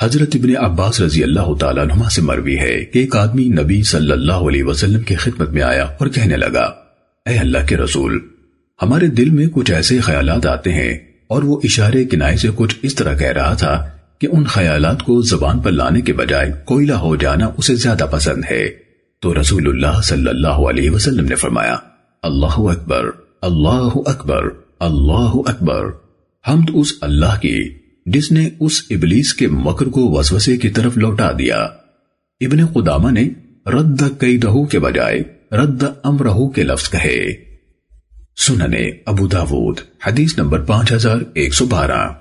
حضرت ابن عباس رضی اللہ تعالیٰ عنہ سے مروی ہے کہ ایک آدمی نبی صلی اللہ علیہ وسلم کی خدمت میں آیا اور کہنے لگا، اے اللہ کے رسول، ہمارے دل میں کچھ ایسے خیالات آتے ہیں اور وہ اشارے کنائے سے کچھ اس طرح کہہ رہا تھا کہ ان خیالات کو زبان پر لانے کے بجائے کوئلہ ہو جانا اسے زیادہ پسند ہے۔ تو رسول اللہ صلی اللہ علیہ وسلم نے فرمایا، اللہ اکبر اللہ اکبر اللہ اکبر حمد اس اللہ کی جس نے اس ابلیس کے مکر کو وسوسے کی طرف لوٹا دیا۔ ابن قدامہ نے رد کئی رہو کے بجائے رد امرہو کے لفظ کہے۔ سننے ابو داود، حدیث نمبر پانچ ہزار ایک سو بارہ۔